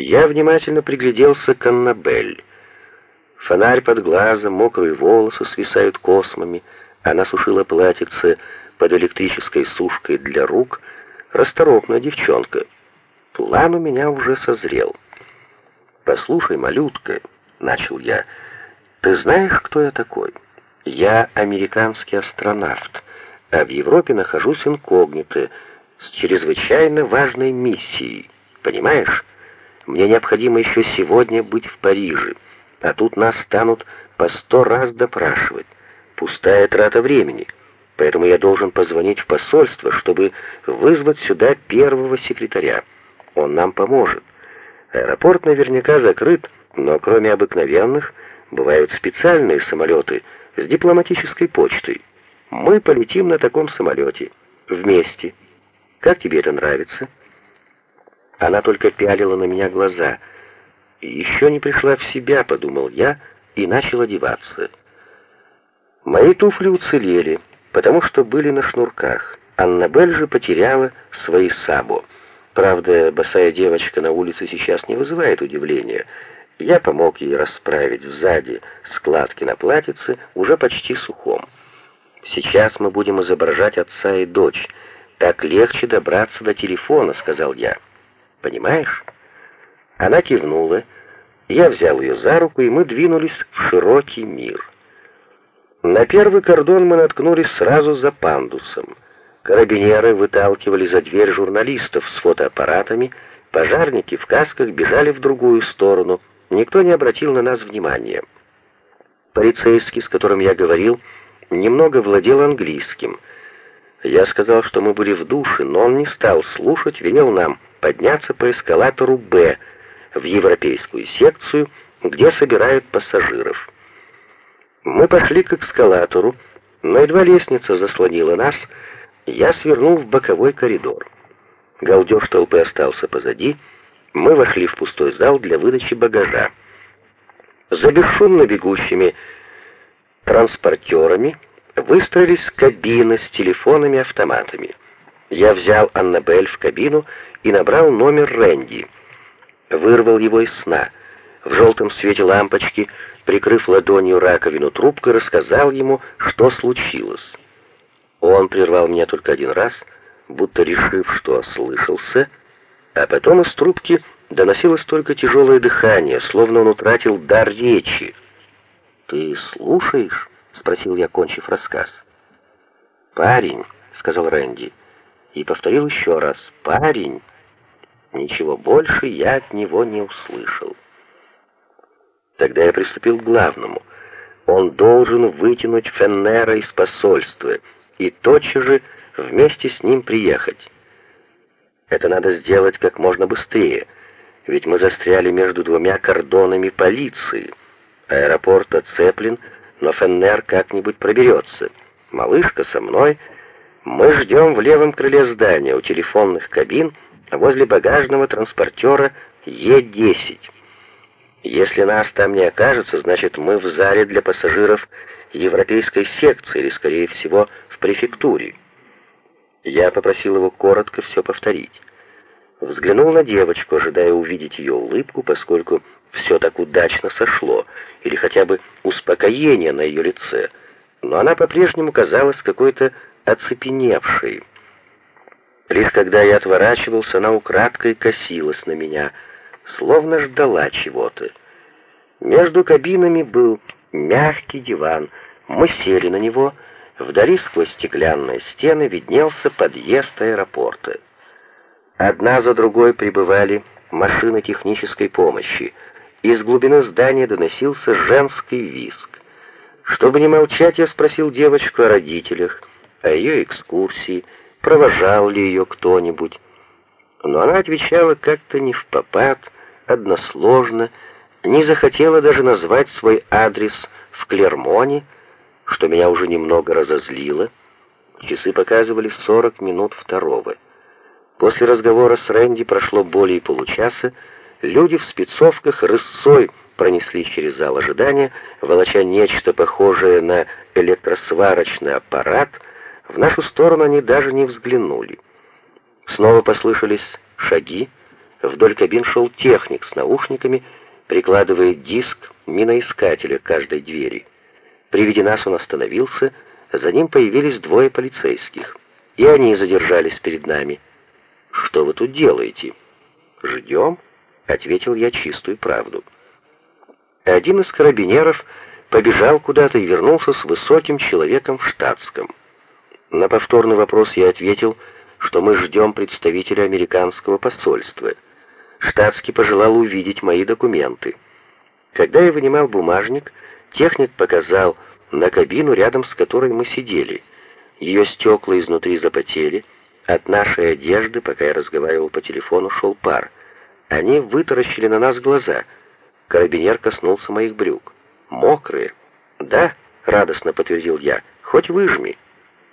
Я внимательно пригляделся к Аннабель. Фонарь под глазом, мокрые волосы свисают космами. Она сушила платьице под электрической сушкой для рук. Расторопная девчонка. План у меня уже созрел. «Послушай, малютка», — начал я, — «ты знаешь, кто я такой? Я американский астронавт, а в Европе нахожусь инкогнито, с чрезвычайно важной миссией. Понимаешь?» Мне необходимо еще сегодня быть в Париже, а тут нас станут по сто раз допрашивать. Пустая трата времени. Поэтому я должен позвонить в посольство, чтобы вызвать сюда первого секретаря. Он нам поможет. Аэропорт наверняка закрыт, но кроме обыкновенных бывают специальные самолеты с дипломатической почтой. Мы полетим на таком самолете. Вместе. Как тебе это нравится?» Она только пялила на меня глаза. «Еще не пришла в себя», — подумал я, и начал одеваться. Мои туфли уцелели, потому что были на шнурках. Аннабель же потеряла свои сабо. Правда, босая девочка на улице сейчас не вызывает удивления. Я помог ей расправить сзади складки на платьице, уже почти сухом. «Сейчас мы будем изображать отца и дочь. Так легче добраться до телефона», — сказал я. Понимаешь? Она кивнула. Я взял ее за руку, и мы двинулись в широкий мир. На первый кордон мы наткнулись сразу за пандусом. Карабинеры выталкивали за дверь журналистов с фотоаппаратами, пожарники в касках бежали в другую сторону. Никто не обратил на нас внимания. Полицейский, с которым я говорил, немного владел английским. Я сказал, что мы были в душе, но он не стал слушать, велел нам подняться по эскалатору «Б» в европейскую секцию, где собирают пассажиров. Мы пошли к эскалатору, но едва лестница заслонила нас, я свернул в боковой коридор. Галдеж толпы остался позади, мы вошли в пустой зал для выдачи багажа. За бесшумно бегущими транспортерами выстроились кабины с телефонами-автоматами. Я взял Аннабель в кабину и набрал номер Рэнди. Вырвал его из сна. В желтом свете лампочки, прикрыв ладонью раковину трубкой, рассказал ему, что случилось. Он прервал меня только один раз, будто решив, что ослышался, а потом из трубки доносилось только тяжелое дыхание, словно он утратил дар речи. «Ты слушаешь?» — спросил я, кончив рассказ. «Парень», — сказал Рэнди, — и повторил еще раз «Парень!». Ничего больше я от него не услышал. Тогда я приступил к главному. Он должен вытянуть Феннера из посольства и тотчас же вместе с ним приехать. Это надо сделать как можно быстрее, ведь мы застряли между двумя кордонами полиции. Аэропорт оцеплен, но Феннер как-нибудь проберется. Малышка со мной — мы ждем в левом крыле здания у телефонных кабин возле багажного транспортера Е-10. Если нас там не окажется, значит мы в зале для пассажиров европейской секции или, скорее всего, в префектуре. Я попросил его коротко все повторить. Взглянул на девочку, ожидая увидеть ее улыбку, поскольку все так удачно сошло, или хотя бы успокоение на ее лице. Но она по-прежнему казалась какой-то оцепеневшей. Лишь когда я отворачивался, она украдкой косилась на меня, словно ждала чего-то. Между кабинами был мягкий диван. Мы сели на него. Вдали сквозь стеклянные стены виднелся подъезд аэропорта. Одна за другой прибывали машины технической помощи. Из глубины здания доносился женский визг. Чтобы не молчать, я спросил девочку о родителях о ее экскурсии, провожал ли ее кто-нибудь. Но она отвечала как-то не в попад, односложно, не захотела даже назвать свой адрес в Клермоне, что меня уже немного разозлило. Часы показывали 40 минут второго. После разговора с Рэнди прошло более получаса, люди в спецовках рысцой пронеслись через зал ожидания, волоча нечто похожее на электросварочный аппарат — в нашу сторону они даже не взглянули. Снова послышались шаги, Вдоль кабин шел техник с наушниками, прикладывая диск миноискателя к каждой двери. При виде нас он остановился, за ним появились двое полицейских. И они задержались перед нами. «Что вы тут делаете?» «Ждем», — ответил я чистую правду. Один из карабинеров побежал куда-то и вернулся с высоким человеком в штатском. На повторный вопрос я ответил, что мы ждем представителя американского посольства. Штатский пожелал увидеть мои документы. Когда я вынимал бумажник, техник показал на кабину, рядом с которой мы сидели. Ее стекла изнутри запотели. От нашей одежды, пока я разговаривал по телефону, шел пар. Они вытаращили на нас глаза. Карабинер коснулся моих брюк. «Мокрые?» «Да», — радостно подтвердил я, — «хоть выжми».